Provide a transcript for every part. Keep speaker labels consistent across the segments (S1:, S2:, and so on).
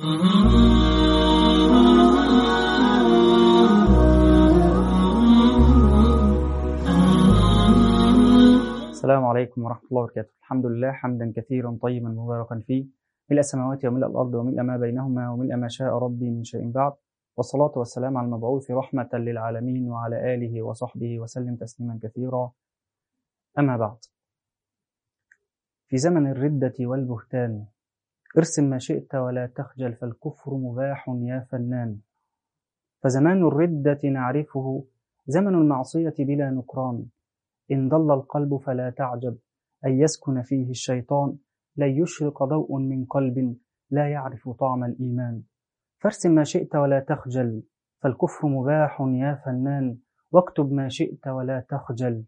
S1: السلام عليكم ورحمة الله وبركاته. الحمد لله حمدا كثيرا طيبا مباركا فيه. ملء السماوات وملء الأرض وملء ما بينهما وملء ما شاء ربي من شيء بعد. والصلاة والسلام على المبعوث رحمة للعالمين وعلى آله وصحبه وسلم تسليما كثيرا. أما بعد. في زمن الردة والبهتان ارسم ما شئت ولا تخجل فالكفر مباح يا فنان. فزمان الردة نعرفه زمن المعصية بلا نكران. إن ضل القلب فلا تعجب أن يسكن فيه الشيطان. لا يشرق ضوء من قلب لا يعرف طعم الإيمان. فارسم ما شئت ولا تخجل فالكفر مباح يا فنان. واكتب ما شئت ولا تخجل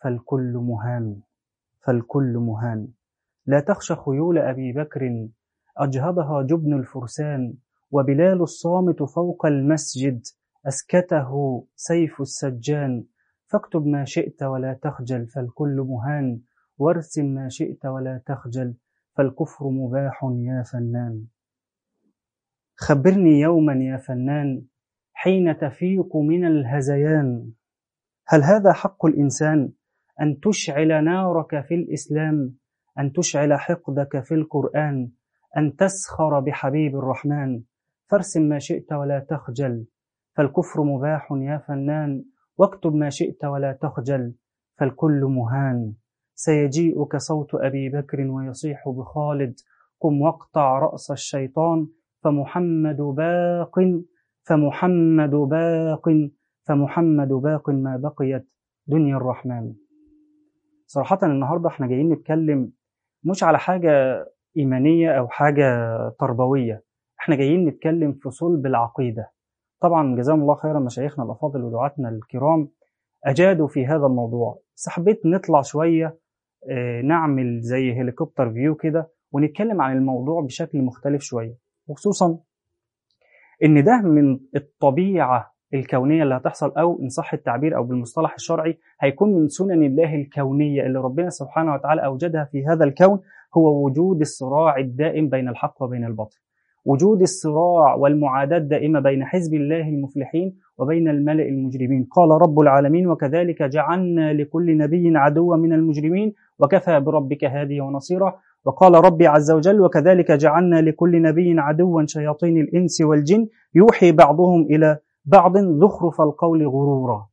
S1: فالكل مهان فالكل مهان. لا تخش خيول أبي بكر أجهضها جبن الفرسان وبلال الصامت فوق المسجد أسكته سيف السجان. فاكتب ما شئت ولا تخجل فالكل مهان. وارسم ما شئت ولا تخجل فالكفر مباح يا فنان. خبرني يوما يا فنان حين تفيق من الهزيان. هل هذا حق الإنسان؟ أن تشعل نارك في الإسلام أن تشعل حقدك في القرآن. أن تسخر بحبيب الرحمن. فارسم ما شئت ولا تخجل. فالكفر مباح يا فنان. واكتب ما شئت ولا تخجل. فالكل مهان. سيجيئك صوت أبي بكر ويصيح بخالد. قم واقطع رأس الشيطان. فمحمد باق. فمحمد باق. فمحمد باق ما بقيت دنيا الرحمن. صراحة النهاردة إحنا جايين نتكلم مش على حاجة إيمانية أو حاجة تربوية. إحنا جايين نتكلم في صلب العقيدة. طبعا جزاهم الله خيرا مشايخنا الأفاضل ودعاتنا الكرام أجادوا في هذا الموضوع. بس حبيت نطلع شوية نعمل زي هليكوبتر فيو كده ونتكلم عن الموضوع بشكل مختلف شوية. وخصوصا إن ده من الطبيعة الكونية اللي هتحصل أو إن صح التعبير أو بالمصطلح الشرعي هيكون من سنن الله الكونية اللي ربنا سبحانه وتعالى أوجدها في هذا الكون هو وجود الصراع الدائم بين الحق وبين الباطل. وجود الصراع والمعاداة الدائمة بين حزب الله المفلحين وبين الملأ المجرمين. قال رب العالمين وكذلك جعلنا لكل نبي عدوا من المجرمين وكفى بربك هاديا ونصيرا. وقال ربي عز وجل وكذلك جعلنا لكل نبي عدوا شياطين الإنس والجن يوحي بعضهم إلى بعض زخرف القول غرورا.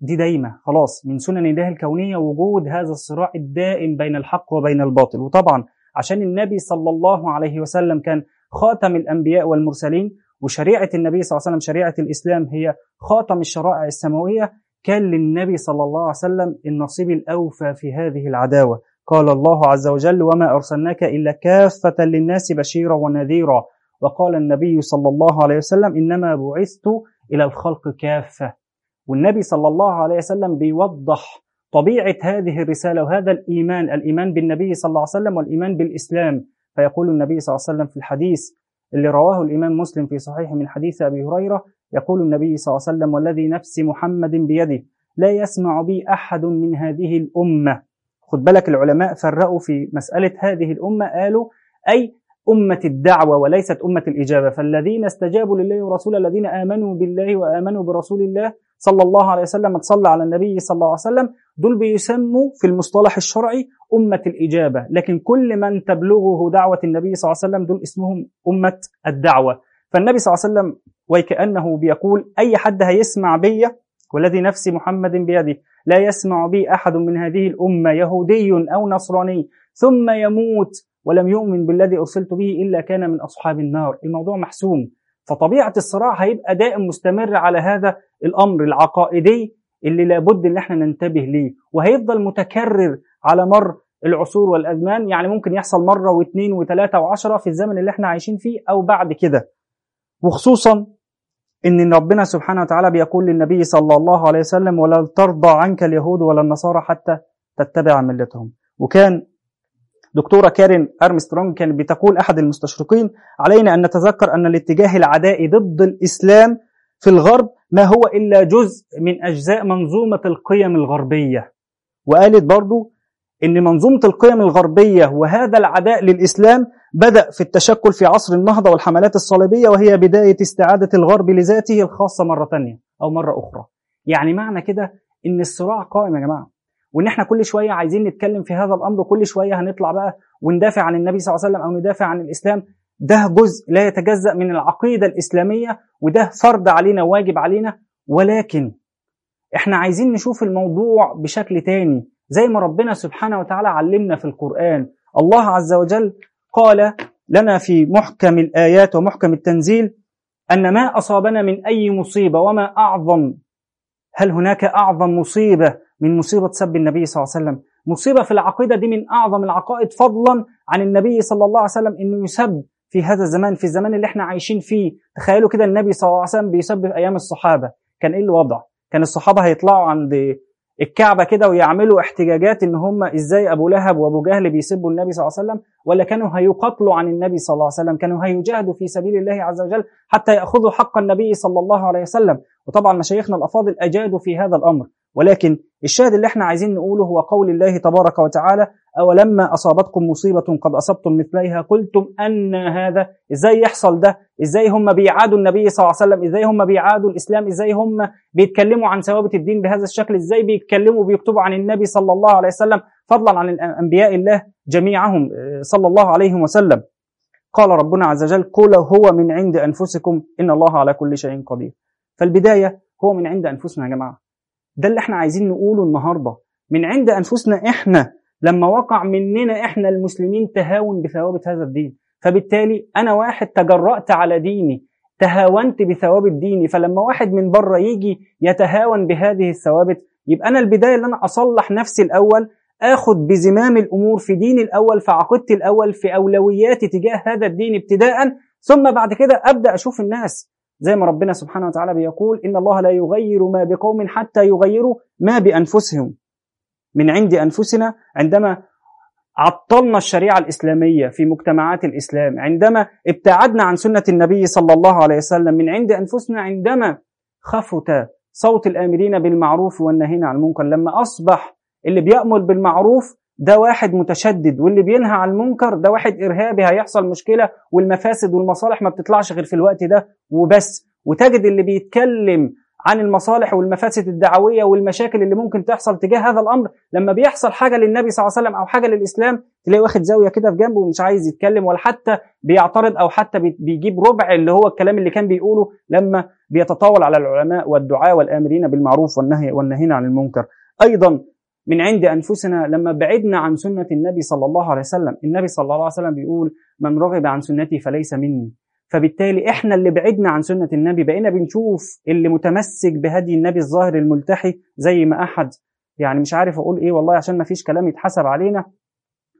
S1: دي دايما خلاص من سنن الله الكونية وجود هذا الصراع الدائم بين الحق وبين الباطل. وطبعا عشان النبي صلى الله عليه وسلم كان خاتم الأنبياء والمرسلين وشريعة النبي صلى الله عليه وسلم شريعة الإسلام هي خاتم الشرائع السماوية كان للنبي صلى الله عليه وسلم النصيب الأوفى في هذه العداوة. قال الله عز وجل وما أرسلناك إلا كافة للناس بشيرا ونذيرا وقال النبي صلى الله عليه وسلم إنما بعثت إلى الخلق كافة والنبي صلى الله عليه وسلم بيوضح طبيعة هذه الرسالة وهذا الإيمان الإيمان بالنبي صلى الله عليه وسلم والإيمان بالإسلام. فيقول النبي صلى الله عليه وسلم في الحديث اللي رواه الإمام مسلم في صحيح من حديث أبي هريرة يقول النبي صلى الله عليه وسلم والذي نفس محمد بيده لا يسمع بي أحد من هذه الأمة. خد بالك العلماء فرقوا في مسألة هذه الأمة قالوا أي أمة الدعوة وليست أمة الإجابة فالذين استجابوا لله ورسوله الذين آمنوا بالله وآمنوا برسول الله صلى الله عليه وسلم تصلى على النبي صلى الله عليه وسلم دول بيسموا في المصطلح الشرعي أمة الإجابة. لكن كل من تبلغه دعوة النبي صلى الله عليه وسلم دول اسمهم أمة الدعوة. فالنبي صلى الله عليه وسلم وكأنه بيقول أي حد هيسمع بي والذي نفس محمد بيده لا يسمع بي أحد من هذه الأمة يهودي أو نصراني ثم يموت ولم يؤمن بالذي أرسلت به إلا كان من أصحاب النار. الموضوع محسوم. فطبيعة الصراع هيبقى دائم مستمر على هذا الأمر العقائدي اللي لابد إن إحنا ننتبه ليه. وهيفضل متكرر على مر العصور والأزمان. يعني ممكن يحصل مرة واثنين وثلاثة وعشرة في الزمن اللي إحنا عايشين فيه أو بعد كده. وخصوصا إن ربنا سبحانه وتعالى بيقول للنبي صلى الله عليه وسلم ولا ترضى عنك اليهود ولا النصارى حتى تتبع ملتهم. وكان دكتورة كارين أرمسترونج كانت بتقول أحد المستشرقين علينا أن نتذكر أن الاتجاه العدائي ضد الإسلام في الغرب ما هو إلا جزء من أجزاء منظومة القيم الغربية. وقالت برضو إن منظومة القيم الغربية وهذا العداء للإسلام بدأ في التشكل في عصر النهضة والحملات الصليبية وهي بداية استعادة الغرب لذاته الخاصة مرة تانية أو مرة أخرى. يعني معنى كده إن الصراع قائم يا جماعة. وإن إحنا كل شوية عايزين نتكلم في هذا الأمر كل شوية هنطلع بقى وندافع عن النبي صلى الله عليه وسلم أو ندافع عن الإسلام ده جزء لا يتجزأ من العقيدة الإسلامية وده فرض علينا واجب علينا. ولكن إحنا عايزين نشوف الموضوع بشكل تاني. زي ما ربنا سبحانه وتعالى علمنا في القرآن الله عز وجل قال لنا في محكم الآيات ومحكم التنزيل أن ما أصابنا من أي مصيبة وما أعظم هل هناك أعظم مصيبة من مصيبة سب النبي صلى الله عليه وسلم. مصيبة في العقيدة دي من أعظم العقائد فضلا عن النبي صلى الله عليه وسلم أنه يسب في هذا الزمان في الزمان اللي إحنا عايشين فيه. تخيلوا كده النبي صلى الله عليه وسلم بيسب في أيام الصحابة. كان إيه الوضع؟ كان الصحابة هيطلعوا عند الكعبة كده ويعملوا احتجاجات إن هم إزاي أبو لهب وأبو جهل بيسبوا النبي صلى الله عليه وسلم ولا كانوا هيقاتلوا عن النبي صلى الله عليه وسلم كانوا هيجاهدوا في سبيل الله عز وجل حتى يأخذوا حق النبي صلى الله عليه وسلم. وطبعا مشايخنا الأفاضل أجادوا في هذا الأمر. ولكن الشاهد اللي إحنا عايزين نقوله هو قول الله تبارك وتعالى أولما أصابتكم مصيبة قد أصبتم مثليها قلتم أن هذا إزاي يحصل ده؟ إزاي هم بيعادوا النبي صلى الله عليه وسلم؟ إزاي هم بيعادوا الإسلام؟ إزاي هم بيتكلموا عن ثوابت الدين بهذا الشكل؟ إزاي بيتكلموا وبيكتبوا عن النبي صلى الله عليه وسلم؟ فضلا عن أنبياء الله جميعهم صلى الله عليه وسلم. قال ربنا عز وجل قل هو من عند أنفسكم إن الله على كل شيء قدير. فالبداية هو من عند أنفسنا يا جماعة. ده اللي إحنا عايزين نقوله النهاردة. من عند أنفسنا إحنا لما وقع مننا إحنا المسلمين تهاون بثوابت هذا الدين. فبالتالي أنا واحد تجرأت على ديني تهاونت بثوابت ديني. فلما واحد من بره يجي يتهاون بهذه الثوابت يبقى أنا البداية ان أنا أصلح نفسي الأول اخد بزمام الأمور في ديني الأول في عقيدتي الأول في أولوياتي تجاه هذا الدين ابتداء ثم بعد كده أبدأ أشوف الناس. زي ما ربنا سبحانه وتعالى بيقول إن الله لا يغير ما بقوم حتى يغيروا ما بأنفسهم. من عند أنفسنا عندما عطلنا الشريعة الإسلامية في مجتمعات الإسلام عندما ابتعدنا عن سنة النبي صلى الله عليه وسلم من عند أنفسنا عندما خفت صوت الآمرين بالمعروف والنهين عن المنكر لما أصبح اللي بيأمر بالمعروف ده واحد متشدد واللي بينهى عن المنكر ده واحد إرهابي هيحصل مشكلة والمفاسد والمصالح ما بتطلعش غير في الوقت ده وبس. وتجد اللي بيتكلم عن المصالح والمفاسد الدعوية والمشاكل اللي ممكن تحصل تجاه هذا الأمر لما بيحصل حاجة للنبي صلى الله عليه وسلم أو حاجة للإسلام تلاقيه واخد زاوية كده في جنبه ومش عايز يتكلم ولا حتى بيعترض أو حتى بيجيب ربع اللي هو الكلام اللي كان بيقوله لما بيتطاول على العلماء والدعاء والآمرين بالمعروف والنهي والنهين عن المنكر. أيضا من عند أنفسنا لما بعدنا عن سنة النبي صلى الله عليه وسلم. النبي صلى الله عليه وسلم بيقول من رغب عن سنتي فليس مني فبالتالي إحنا اللي بعدنا عن سنة النبي بقينا بنشوف اللي متمسك بهدي النبي الظاهر الملتحي زي ما أحد. يعني مش عارف أقول إيه والله عشان ما فيش كلام يتحسب علينا.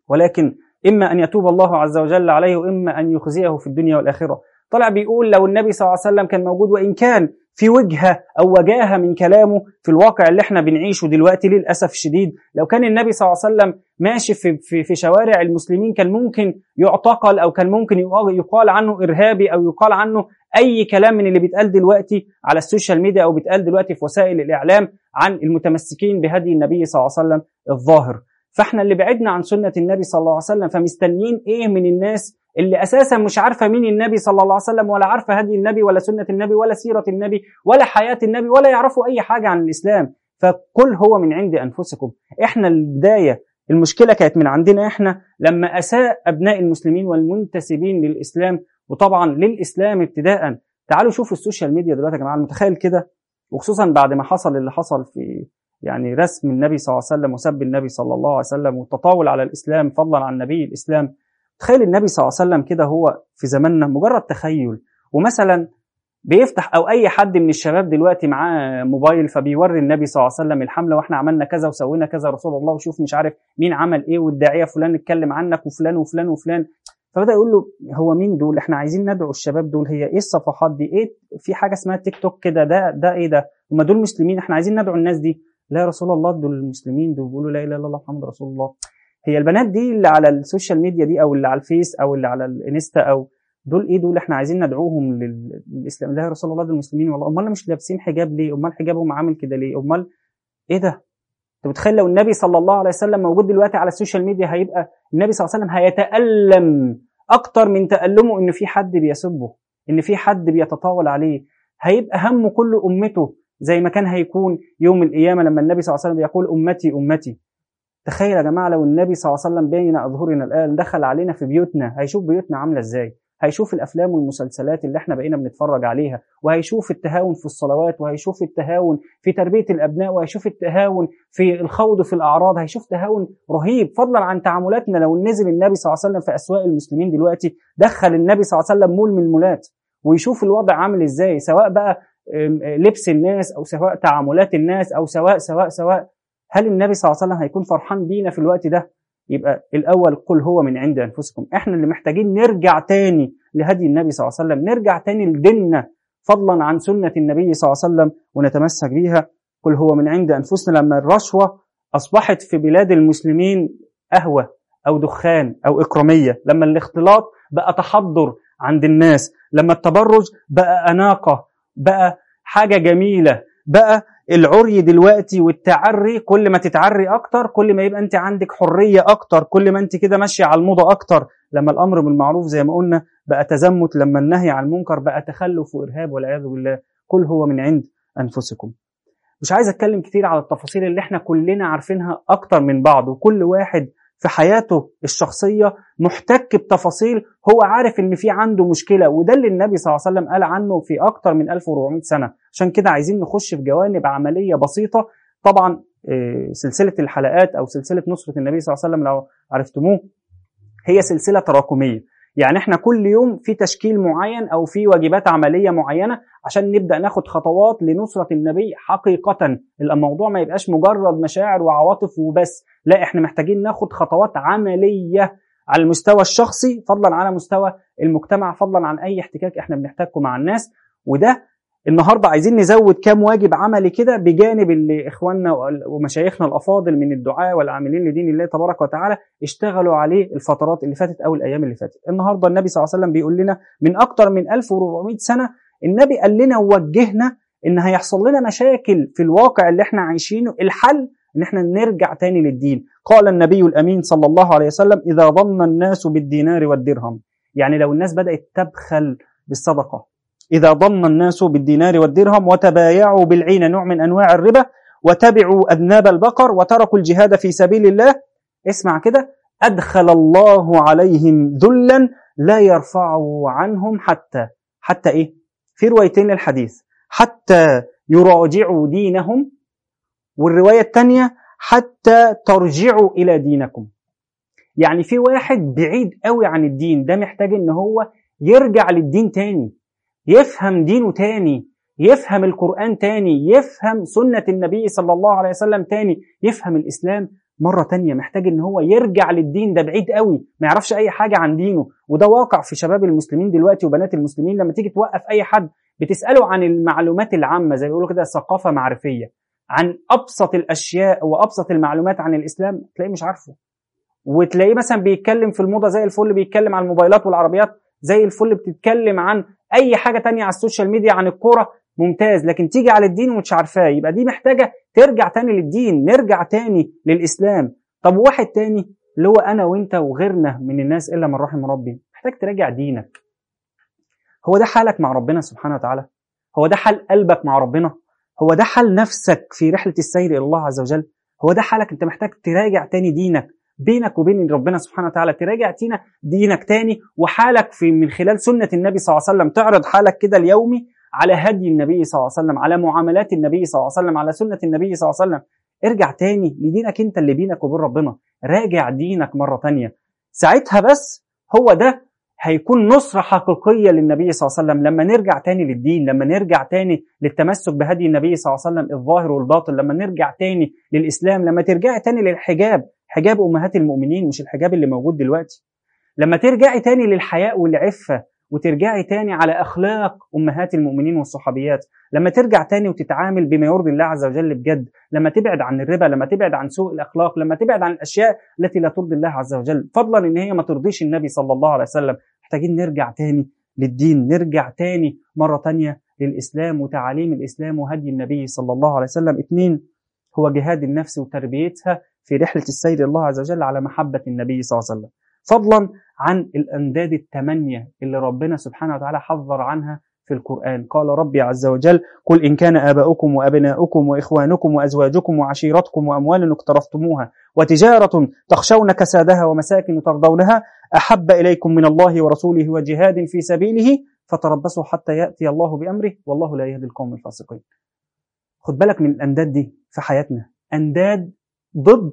S1: ولكن إما أن يتوب الله عز وجل عليه وإما أن يخزيه في الدنيا والآخرة. طلع بيقول لو النبي صلى الله عليه وسلم كان موجود وإن كان في وجهة أو وجاهة من كلامه في الواقع اللي إحنا بنعيشه دلوقتي للأسف الشديد لو كان النبي صلى الله عليه وسلم ماشي في في في شوارع المسلمين كان ممكن يعتقل أو كان ممكن يقال عنه إرهابي أو يقال عنه أي كلام من اللي بيتقال دلوقتي على ال social media أو بيتقال دلوقتي في وسائل الإعلام عن المتمسكين بهدي النبي صلى الله عليه وسلم الظاهر. فإحنا اللي بعدنا عن سنة النبي صلى الله عليه وسلم فمستنيين إيه من الناس اللي أساسا مش عارفة مين النبي صلى الله عليه وسلم ولا عارفة هدي النبي ولا سنة النبي ولا سيرة النبي ولا حياة النبي ولا يعرفوا أي حاجة عن الإسلام. فكل هو من عند أنفسكم. إحنا البداية المشكلة كانت من عندنا إحنا لما أساء أبناء المسلمين والمنتسبين للإسلام وطبعا للإسلام ابتداء تعالوا شوفوا ال social media دلوقتي يا جماعة متخيل كده؟ وخصوصا بعد ما حصل اللي حصل في يعني رسم النبي صلى الله عليه وسلم وسب النبي صلى الله عليه وسلم والتطاول على الإسلام فضلا عن نبي الإسلام. تخيل النبي صلى الله عليه وسلم كده هو في زماننا مجرد تخيل ومثلا بيفتح أو أي حد من الشباب دلوقتي معاه موبايل فبيوري النبي صلى الله عليه وسلم الحملة وإحنا عملنا كذا وسوينا كذا رسول الله وشوف مش عارف مين عمل إيه والداعية فلان اتكلم عنك وفلان وفلان وفلان. فبدأ يقول له هو مين دول؟ إحنا عايزين ندعو الشباب دول هي إيه الصفحات دي؟ إيه في حاجة اسمها تيك توك كده؟ ده ده إيه ده؟ هم دول مسلمين إحنا عايزين ندعو الناس دي. لا يا رسول الله دول المسلمين دول بيقولوا لا إله إلا الله محمد رسول الله. هي البنات دي اللي على ال social media دي أو اللي على الفيس أو اللي على الإنستا أو دول إيه دول إحنا عايزين ندعوهم للإسلام؟ لا يا رسول الله دول المسلمين والله. أمال مش لابسين حجاب ليه؟ أمال حجابهم عامل كده ليه؟ أمال إيه ده؟ أنت متخيل لو النبي صلى الله عليه وسلم موجود دلوقتي على ال social media هيبقى النبي صلى الله عليه وسلم هيتألم أكتر من تألمه إن في حد بيسبه إن في حد بيتطاول عليه. هيبقى همه كل أمته زي ما كان هيكون يوم القيامة لما النبي صلى الله عليه وسلم يقول أمتي أمتي. تخيل يا جماعة لو النبي صلى الله عليه وسلم بين أظهرنا الآن دخل علينا في بيوتنا هيشوف بيوتنا عاملة إزاي؟ هيشوف الأفلام والمسلسلات اللي إحنا بقينا بنتفرج عليها وهيشوف التهاون في الصلوات وهيشوف التهاون في تربية الأبناء وهيشوف التهاون في الخوض في الأعراض هيشوف تهاون رهيب. فضلا عن تعاملاتنا لو نزل النبي صلى الله عليه وسلم في أسواق المسلمين دلوقتي دخل النبي صلى الله عليه وسلم مول من المولات ويشوف الوضع عامل إزاي؟ سواء بقى لبس الناس أو سواء تعاملات الناس أو سواء سواء سواء هل النبي صلى الله عليه وسلم هيكون فرحان بينا في الوقت ده؟ يبقى الأول قل هو من عند أنفسكم. إحنا اللي محتاجين نرجع تاني لهدي النبي صلى الله عليه وسلم. نرجع تاني لديننا فضلا عن سنة النبي صلى الله عليه وسلم ونتمسك بيها. قل هو من عند أنفسنا. لما الرشوة أصبحت في بلاد المسلمين قهوة أو دخان أو إكرامية لما الاختلاط بقى تحضر عند الناس لما التبرج بقى أناقة بقى حاجة جميلة بقى العري دلوقتي والتعري كل ما تتعري أكتر كل ما يبقى أنت عندك حرية أكتر كل ما أنت كده ماشية على الموضة أكتر. لما الأمر بالمعروف زي ما قلنا بقى تزمت لما النهي عن المنكر بقى تخلف وإرهاب والعياذ بالله. كل هو من عند أنفسكم. مش عايز أتكلم كتير على التفاصيل اللي إحنا كلنا عارفينها أكتر من بعض وكل واحد في حياته الشخصية محتك بتفاصيل هو عارف إن في عنده مشكلة وده اللي النبي صلى الله عليه وسلم قال عنه في أكتر من 1400 سنة. عشان كده عايزين نخش في جوانب عملية بسيطة. طبعا سلسلة الحلقات أو سلسلة نصرة النبي صلى الله عليه وسلم لو عرفتموه هي سلسلة تراكمية. يعني إحنا كل يوم في تشكيل معين أو في واجبات عملية معينة عشان نبدأ ناخد خطوات لنصرة النبي حقيقة. الموضوع ما يبقاش مجرد مشاعر وعواطف وبس. لا إحنا محتاجين ناخد خطوات عملية على المستوى الشخصي فضلا على مستوى المجتمع فضلا عن أي احتكاك إحنا بنحتاجه مع الناس. وده النهارده عايزين نزود كام واجب عملي كده بجانب اللي إخواننا ومشايخنا الأفاضل من الدعاء والعاملين لدين الله تبارك وتعالى اشتغلوا عليه الفترات اللي فاتت أو الأيام اللي فاتت. النهارده النبي صلى الله عليه وسلم بيقول لنا من أكتر من 1400 سنة النبي قال لنا ووجهنا إن هيحصل لنا مشاكل في الواقع اللي إحنا عايشينه الحل إن إحنا نرجع تاني للدين. قال النبي الأمين صلى الله عليه وسلم إذا ظن الناس بالدينار والدرهم. يعني لو الناس بدأت تبخل بالصدقة إذا ضم الناس بالدينار والدرهم وتبايعوا بالعين نوع من أنواع الربا وتبعوا أذناب البقر وتركوا الجهاد في سبيل الله. اسمع كده. أدخل الله عليهم ذلا لا يرفعه عنهم حتى حتى إيه؟ في روايتين للحديث. حتى يراجعوا دينهم. والرواية الثانية حتى ترجعوا إلى دينكم. يعني في واحد بعيد قوي عن الدين ده محتاج إن هو يرجع للدين تاني. يفهم دينه تاني يفهم القرآن تاني يفهم سنة النبي صلى الله عليه وسلم تاني يفهم الإسلام مرة تانية محتاج إن هو يرجع للدين ده بعيد قوي ما يعرفش أي حاجة عن دينه. وده واقع في شباب المسلمين دلوقتي وبنات المسلمين لما تيجي توقف أي حد بتسأله عن المعلومات العامة زي بيقولوا كده ثقافة معرفية عن أبسط الأشياء وأبسط المعلومات عن الإسلام تلاقيه مش عارفه. وتلاقيه مثلا بيتكلم في الموضة زي الفل بيتكلم عن الموبايلات والعربيات زي الفل بتتكلم عن أي حاجة تانية على ال social media عن الكورة ممتاز. لكن تيجي على الدين ومش عارفاه يبقى دي محتاجة ترجع تاني للدين نرجع تاني للإسلام. طب واحد تاني اللي هو أنا وأنت وغيرنا من الناس إلا من رحم ربي محتاج تراجع دينك. هو ده حالك مع ربنا سبحانه وتعالى؟ هو ده حال قلبك مع ربنا؟ هو ده حال نفسك في رحلة السير إلى الله عز وجل؟ هو ده حالك أنت محتاج تراجع تاني دينك؟ بينك وبين ربنا سبحانه وتعالى تراجع تينا دينك تاني وحالك في من خلال سنة النبي صلى الله عليه وسلم. تعرض حالك كده اليومي على هدي النبي صلى الله عليه وسلم على معاملات النبي صلى الله عليه وسلم على سنة النبي صلى الله عليه وسلم. ارجع تاني لدينك انت اللي بينك وبين ربنا. راجع دينك مرة تانية. ساعتها بس هو ده هيكون نصرة حقيقية للنبي صلى الله عليه وسلم. لما نرجع تاني للدين لما نرجع تاني للتمسك بهدي النبي صلى الله عليه وسلم الظاهر والباطن لما نرجع تاني للإسلام لما ترجعي تاني للحجاب حجاب أمهات المؤمنين مش الحجاب اللي موجود دلوقتي. لما ترجعي تاني للحياء والعفة وترجعي تاني على أخلاق أمهات المؤمنين والصحابيات لما ترجع تاني وتتعامل بما يرضي الله عز وجل بجد لما تبعد عن الربا لما تبعد عن سوء الأخلاق لما تبعد عن الأشياء التي لا ترضي الله عز وجل فضلا إن هي ما ترضيش النبي صلى الله عليه وسلم. محتاجين نرجع تاني للدين نرجع تاني مرة تانية للإسلام وتعاليم الإسلام وهدي النبي صلى الله عليه وسلم. اثنين هو جهاد النفس وتربيتها في رحلة السير الله عز وجل على محبة النبي صلى الله عليه وسلم. فضلا عن الأنداد الثمانية اللي ربنا سبحانه وتعالى حذر عنها في القرآن. قال ربي عز وجل قل إن كان آباؤكم وأبناؤكم وإخوانكم وأزواجكم وعشيرتكم وأموال اقترفتموها وتجارة تخشون كسادها ومساكن ترضونها أحب إليكم من الله ورسوله وجهاد في سبيله فتربصوا حتى يأتي الله بأمره والله لا يهدي القوم الفاسقين. خد بالك من الأنداد دي في حياتنا. أنداد ضد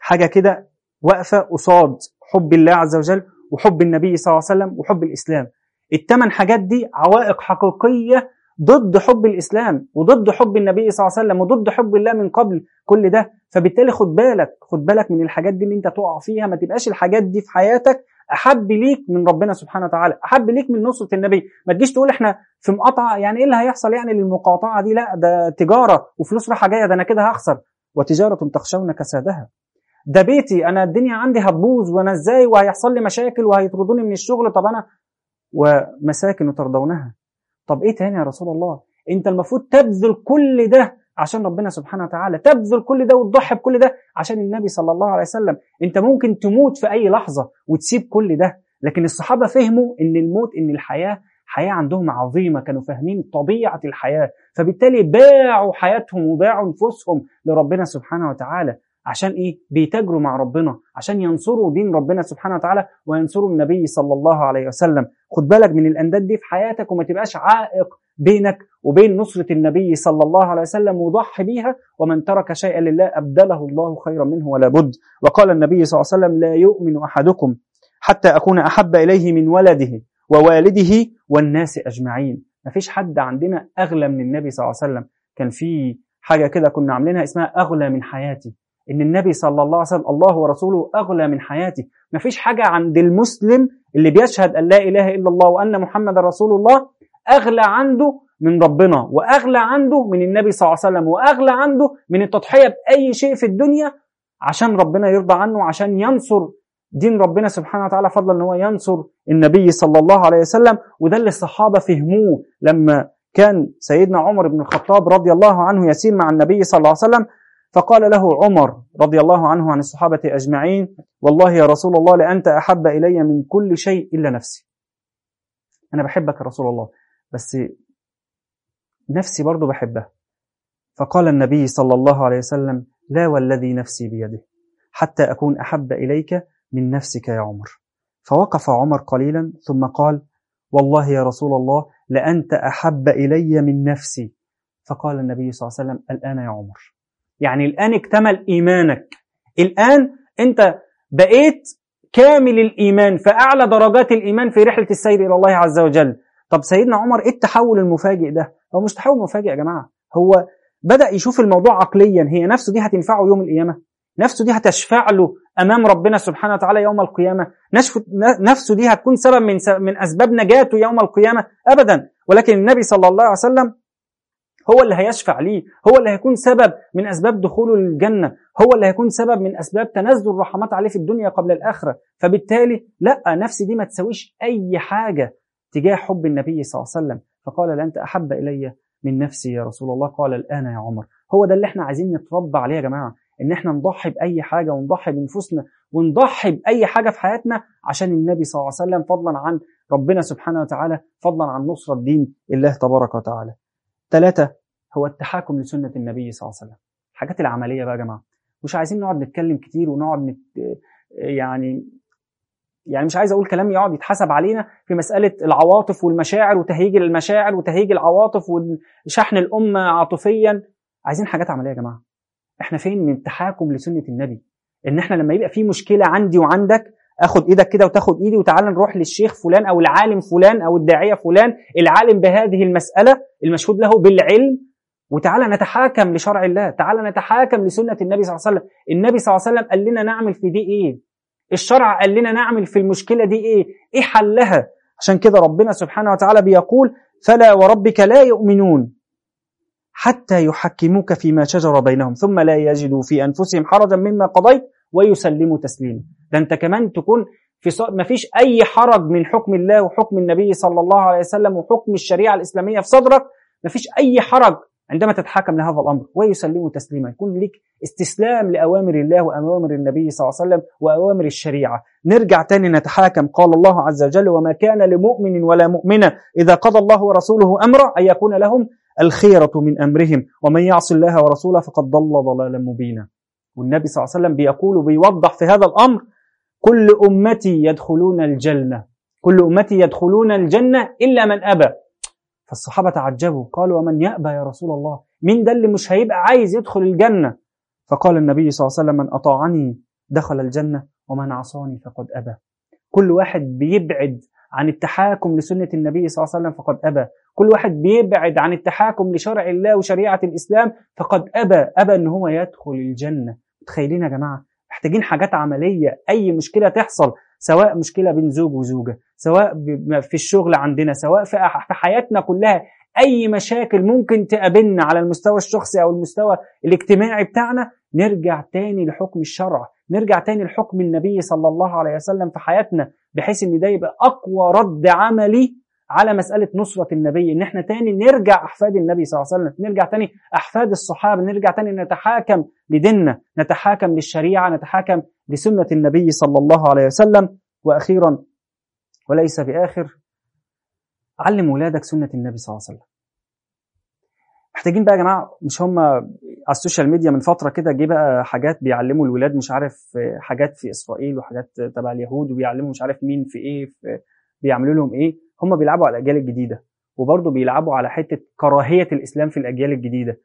S1: حاجة كده واقفة قصاد حب الله عز وجل وحب النبي صلى الله عليه وسلم وحب الإسلام. الثمان حاجات دي عوائق حقيقية ضد حب الإسلام وضد حب النبي صلى الله عليه وسلم وضد حب الله من قبل كل ده. فبالتالي خد بالك خد بالك من الحاجات دي اللي انت تقع فيها. ما تبقاش الحاجات دي في حياتك أحب ليك من ربنا سبحانه وتعالى أحب ليك من نصرة النبي. ما تجيش تقول إحنا في مقاطعة يعني إيه اللي هيحصل يعني للمقاطعة دي؟ لا ده تجارة وفلوس رايحة جاية ده أنا كده هخسر. وتجارة تخشون كسادها. ده بيتي أنا الدنيا عندي هتبوظ وأنا إزاي؟ وهيحصل لي مشاكل وهيطردوني من الشغل. طب أنا ومساكن ترضونها. طب إيه تاني يا رسول الله؟ أنت المفروض تبذل كل ده عشان ربنا سبحانه وتعالى. تبذل كل ده وتضحي بكل ده عشان النبي صلى الله عليه وسلم. أنت ممكن تموت في أي لحظة وتسيب كل ده. لكن الصحابة فهموا إن الموت إن الحياة حياة عندهم عظيمة كانوا فاهمين طبيعة الحياة فبالتالي باعوا حياتهم وباعوا نفوسهم لربنا سبحانه وتعالى عشان إيه؟ بيتاجروا مع ربنا عشان ينصروا دين ربنا سبحانه وتعالى وينصروا النبي صلى الله عليه وسلم. خد بالك من الأنداد دي في حياتك وما تبقاش عائق بينك وبين نصرة النبي صلى الله عليه وسلم وضحي بيها ومن ترك شيئا لله أبدله الله خيرا منه ولا بد. وقال النبي صلى الله عليه وسلم لا يؤمن أحدكم حتى أكون أحب إليه من ولده. ووالده والناس أجمعين. ما فيش حد عندنا أغلى من النبي صلى الله عليه وسلم. كان في حاجة كده كنا عاملينها اسمها أغلى من حياتي. إن النبي صلى الله عليه وسلم الله ورسوله أغلى من حياتي. ما فيش حاجة عند المسلم اللي بيشهد أن لا إله إلا الله وأن محمد رسول الله أغلى عنده من ربنا وأغلى عنده من النبي صلى الله عليه وسلم وأغلى عنده من التضحية بأي شيء في الدنيا عشان ربنا يرضى عنه عشان ينصر دين ربنا سبحانه وتعالى فضلا إن هو ينصر النبي صلى الله عليه وسلم وده اللي الصحابة فهموه لما كان سيدنا عمر بن الخطاب رضي الله عنه يسير مع النبي صلى الله عليه وسلم فقال له عمر رضي الله عنه عن الصحابة أجمعين والله يا رسول الله لأنت أحب إلي من كل شيء إلا نفسي. أنا بحبك يا رسول الله بس نفسي برضو بحبها فقال النبي صلى الله عليه وسلم لا والذي نفسي بيده حتى أكون أحب إليك من نفسك يا عمر. فوقف عمر قليلا ثم قال والله يا رسول الله لأنت أحب إلي من نفسي. فقال النبي صلى الله عليه وسلم الآن يا عمر. يعني الآن اكتمل إيمانك. الآن أنت بقيت كامل الإيمان فأعلى درجات الإيمان في رحلة السير إلى الله عز وجل. طب سيدنا عمر إيه التحول المفاجئ ده؟ هو مش تحول مفاجئ يا جماعة. هو بدأ يشوف الموضوع عقليا. هي نفسه دي هتنفعه يوم القيامة؟ نفسه دي هتشفع له أمام ربنا سبحانه وتعالى يوم القيامة. نفسه دي هتكون سبب من من أسباب نجاته يوم القيامة ابدا. ولكن النبي صلى الله عليه وسلم هو اللي هيشفع ليه. هو اللي هيكون سبب من أسباب دخوله للجنة. هو اللي هيكون سبب من أسباب تنزل الرحمات عليه في الدنيا قبل الآخرة. فبالتالي لا نفسي دي ما تسويش أي حاجة تجاه حب النبي صلى الله عليه وسلم. فقال لا أنت أحب إلي من نفسي يا رسول الله. قال الآن يا عمر. هو ده اللي إحنا عايزين نتربى عليه يا جماعة. إن إحنا نضحي بأي حاجة ونضحي بنفوسنا ونضحي بأي حاجة في حياتنا عشان النبي صلى الله عليه وسلم فضلا عن ربنا سبحانه وتعالى فضلا عن نصرة دين الله تبارك وتعالى. ثلاثة هو التحاكم لسنة النبي صلى الله عليه وسلم. الحاجات العملية بقى يا جماعة. مش عايزين نقعد نتكلم كتير ونقعد نت... يعني يعني مش عايز أقول كلام يقعد يتحسب علينا في مسألة العواطف والمشاعر وتهيج المشاعر وتهيج العواطف وشحن الأمة عاطفيا. عايزين حاجات عملية يا جماعة. إحنا فين؟ من التحاكم لسنة النبي. إن إحنا لما يبقى في مشكلة عندي وعندك آخد إيدك كده وتاخد إيدي وتعالى نروح للشيخ فلان أو العالم فلان أو الداعية فلان العالم بهذه المسألة المشهود له بالعلم وتعالى نتحاكم لشرع الله تعالى نتحاكم لسنة النبي صلى الله عليه وسلم. النبي صلى الله عليه وسلم قال لنا نعمل في دي إيه؟ الشرع قال لنا نعمل في المشكلة دي إيه؟ إيه حلها؟ عشان كده ربنا سبحانه وتعالى بيقول فلا وربك لا يؤمنون حتى يحكموك فيما شجر بينهم ثم لا يجدوا في أنفسهم حرجا مما قضيت ويسلموا تسليما. ده أنت كمان تكون في ص... ما فيش أي حرج من حكم الله وحكم النبي صلى الله عليه وسلم وحكم الشريعة الإسلامية في صدرك ما فيش أي حرج عندما تتحاكم لهذا الأمر ويسلموا تسليما. يكون لك استسلام لأوامر الله وأوامر النبي صلى الله عليه وسلم وأوامر الشريعة. نرجع تاني نتحاكم. قال الله عز وجل وما كان لمؤمن ولا مؤمنة إذا قضى الله ورسوله أمرا أن يكون لهم الخيرة من أمرهم ومن يعص الله ورسوله فقد ضل ضلالا مبينا. والنبي صلى الله عليه وسلم بيقول وبيوضح في هذا الأمر كل أمتي يدخلون الجنة كل أمتي يدخلون الجنة إلا من أبى. فالصحابة تعجبوا قالوا ومن يأبى يا رسول الله؟ مين ده اللي مش هيبقى عايز يدخل الجنة؟ فقال النبي صلى الله عليه وسلم من أطاعني دخل الجنة ومن عصاني فقد أبى. كل واحد بيبعد عن التحاكم لسنة النبي صلى الله عليه وسلم فقد أبى. كل واحد بيبعد عن التحاكم لشرع الله وشريعة الإسلام فقد أبى. أبى أن هو يدخل الجنة. متخيلين يا جماعة؟ محتاجين حاجات عملية. أي مشكلة تحصل سواء مشكلة بين زوج وزوجة سواء في الشغل عندنا سواء في حياتنا كلها أي مشاكل ممكن تقابلنا على المستوى الشخصي أو المستوى الاجتماعي بتاعنا نرجع تاني لحكم الشرع نرجع تاني لحكم النبي صلى الله عليه وسلم في حياتنا بحيث إن ده يبقى أقوى رد عملي على مسألة نصرة النبي إن إحنا تاني نرجع أحفاد النبي صلى الله عليه وسلم نرجع تاني أحفاد الصحابة نرجع تاني نتحاكم لديننا نتحاكم للشريعة نتحاكم لسنة النبي صلى الله عليه وسلم. وأخيرا وليس بآخر علم ولادك سنة النبي صلى الله عليه وسلم. محتاجين بقى يا جماعة مش هم على السوشيال ميديا من فترة كده جه بقى حاجات بيعلموا الولاد مش عارف حاجات في إسرائيل وحاجات تبع اليهود وبيعلموا مش عارف مين في إيه في بيعملوا لهم إيه. هم بيلعبوا على الأجيال الجديدة وبرضه بيلعبوا على حتة كراهية الإسلام في الأجيال الجديدة.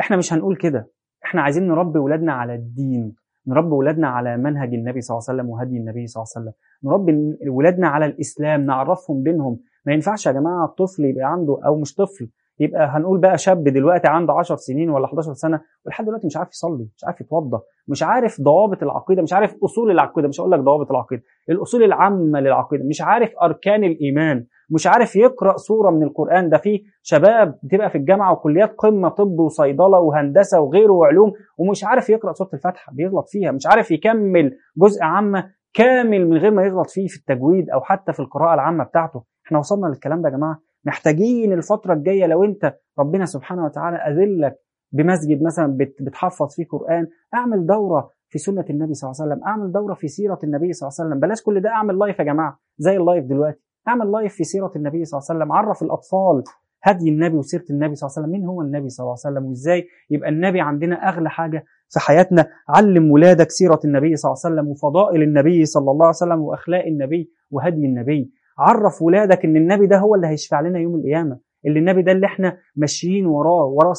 S1: إحنا مش هنقول كده. إحنا عايزين نربي ولادنا على الدين نربي ولادنا على منهج النبي صلى الله عليه وسلم وهدي النبي صلى الله عليه وسلم. نربي ولادنا على الإسلام نعرفهم دينهم. ما ينفعش يا جماعة الطفل يبقى عنده أو مش طفل يبقى هنقول بقى شاب دلوقتي عنده 10 سنين ولا 11 سنة ولحد دلوقتي مش عارف يصلي مش عارف يتوضا مش عارف ضوابط العقيدة مش عارف أصول العقيدة مش هقول لك ضوابط العقيدة الأصول العامة للعقيدة مش عارف أركان الإيمان مش عارف يقرأ سورة من القرآن. ده في شباب بتبقى في الجامعة وكليات قمة طب وصيدلة وهندسة وغيره وعلوم ومش عارف يقرأ سورة الفاتحة بيغلط فيها مش عارف يكمل جزء عم كامل من غير ما يغلط فيه في التجويد أو حتى في القراءة العامة بتاعته. إحنا وصلنا للكلام ده يا جماعة؟ محتاجين الفترة الجاية لو انت ربنا سبحانه وتعالى أذن لك بمسجد مثلا بتحفظ فيه قرآن أعمل دورة في سنة النبي صلى الله عليه وسلم أعمل دورة في سيرة النبي صلى الله عليه وسلم. بلاش كل ده أعمل live يا جماعة زي ال live دلوقتي. أعمل live في سيرة النبي صلى الله عليه وسلم عرف الأطفال هدي النبي وسيرة النبي صلى الله عليه وسلم. مين هو النبي صلى الله عليه وسلم؟ وإزاي يبقى النبي عندنا أغلى حاجة في حياتنا؟ علم ولادك سيرة النبي صلى الله عليه وسلم وفضائل النبي صلى الله عليه وسلم وأخلاق النبي وهدي النبي. عرف ولادك إن النبي ده هو اللي هيشفع لنا يوم القيامة. اللي النبي ده اللي إحنا ماشيين وراه وراه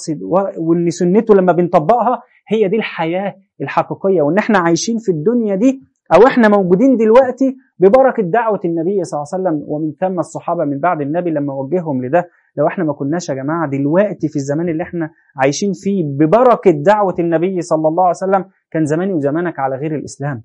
S1: وإن سنته لما بنطبقها هي دي الحياة الحقيقية. وإن إحنا عايشين في الدنيا دي أو إحنا موجودين دلوقتي ببركة دعوة النبي صلى الله عليه وسلم. ومن ثم الصحابة من بعد النبي لما وجههم لده لو إحنا ما كناش يا جماعة دلوقتي في الزمان اللي إحنا عايشين فيه ببركة دعوة النبي صلى الله عليه وسلم كان زماني وزمانك على غير الإسلام.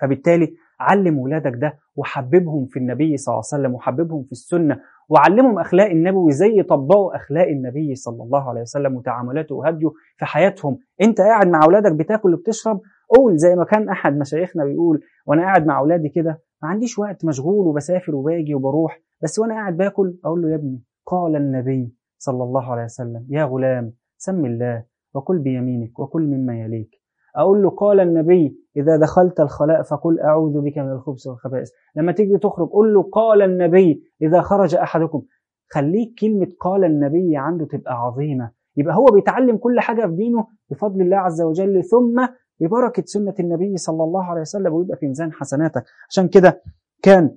S1: فبالتالي علم ولادك ده وحببهم في النبي صلى الله عليه وسلم وحببهم في السنة وعلمهم أخلاق النبي وازاي يطبقوا أخلاق النبي صلى الله عليه وسلم وتعاملاته وهديه في حياتهم. أنت قاعد مع أولادك بتاكل وبتشرب؟ قول زي ما كان أحد مشايخنا بيقول وأنا قاعد مع أولادي كده ما عنديش وقت مشغول وبسافر وباجي وبروح بس وأنا قاعد باكل أقول له يا ابني قال النبي صلى الله عليه وسلم يا غلام سم الله وكل بيمينك وكل مما يليك. أقول له قال النبي إذا دخلت الخلاء فقل أعوذ بك من الخبث والخبائث. لما تيجي تخرج قول له قال النبي إذا خرج أحدكم. خليك كلمة قال النبي عنده تبقى عظيمة. يبقى هو بيتعلم كل حاجة في دينه بفضل الله عز وجل ثم ببركة سنة النبي صلى الله عليه وسلم ويبقى في ميزان حسناتك. عشان كده كان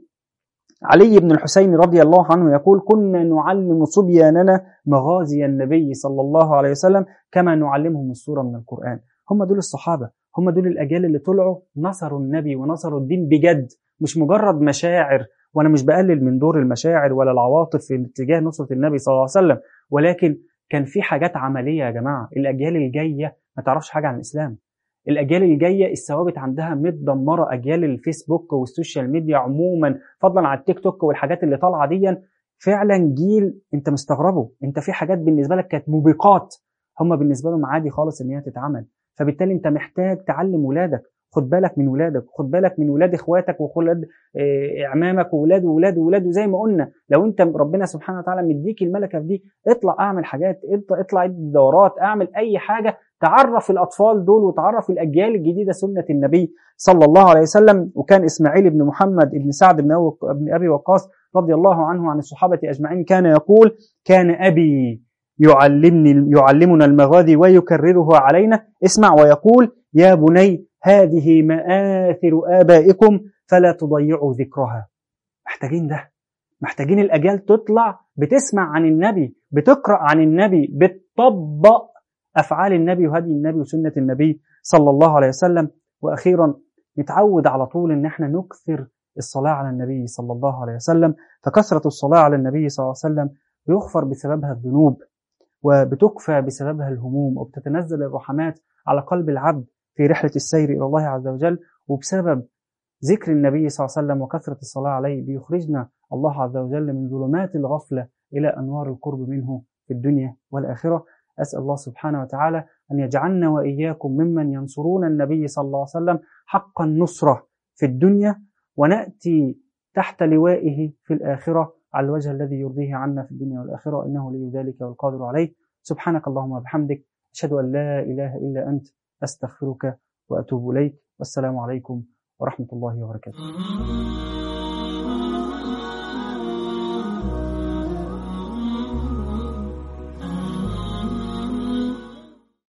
S1: علي بن الحسين رضي الله عنه يقول كنا نعلم صبياننا مغازي النبي صلى الله عليه وسلم كما نعلمهم السورة من القرآن. هم دول الصحابة. هم دول الأجيال اللي طلعوا نصروا النبي ونصروا الدين بجد مش مجرد مشاعر وأنا مش بقلل من دور المشاعر ولا العواطف في اتجاه نصرة النبي صلى الله عليه وسلم ولكن كان في حاجات عملية يا جماعة. الأجيال الجاية ما تعرفش حاجة عن الإسلام. الأجيال الجاية الثوابت عندها متدمرة. أجيال الفيسبوك وال social media عموما فضلا عن التيك توك والحاجات اللي طالعة دي فعلا جيل أنت مستغربه. أنت في حاجات بالنسبة لك كانت موبقات هم بالنسبة لهم عادي خالص إن هي تتعمل. فبالتالي انت محتاج تعلم ولادك. خد بالك من ولادك خد بالك من ولاد اخواتك وولاد اعمامك وولاد وولاد وولاد. وزي ما قلنا لو انت ربنا سبحانه وتعالى مديك الملكة في دي اطلع اعمل حاجات اطلع دورات اعمل اي حاجة تعرف الأطفال دول وتعرف الأجيال الجديدة سنة النبي صلى الله عليه وسلم. وكان إسماعيل بن محمد بن سعد بن أبي وقاص رضي الله عنه عن الصحابة أجمعين كان يقول كان أبي يعلمني يعلمنا المغازي ويكرره علينا. اسمع ويقول يا بني هذه مآثر آبائكم فلا تضيعوا ذكرها. محتاجين ده. محتاجين الأجيال تطلع بتسمع عن النبي بتقرأ عن النبي بتطبق أفعال النبي وهدي النبي وسنة النبي صلى الله عليه وسلم. وأخيرا نتعود على طول إن إحنا نكثر الصلاة على النبي صلى الله عليه وسلم. فكثرة الصلاة على النبي صلى الله عليه وسلم بيغفر بسببها الذنوب. وبتكفى بسببها الهموم وبتتنزل الرحمات على قلب العبد في رحلة السير إلى الله عز وجل وبسبب ذكر النبي صلى الله عليه وسلم وكثرة الصلاة عليه بيخرجنا الله عز وجل من ظلمات الغفلة إلى أنوار القرب منه في الدنيا والآخرة. أسأل الله سبحانه وتعالى أن يجعلنا وإياكم ممن ينصرون النبي صلى الله عليه وسلم حق النصرة في الدنيا ونأتي تحت لوائه في الآخرة على الوجه الذي يرضيه عنا في الدنيا والآخرة إنه لي ذلك والقادر عليه. سبحانك اللهم وبحمدك أشهد أن لا إله إلا أنت أستغفرك وأتوب إليك. والسلام عليكم ورحمة الله وبركاته.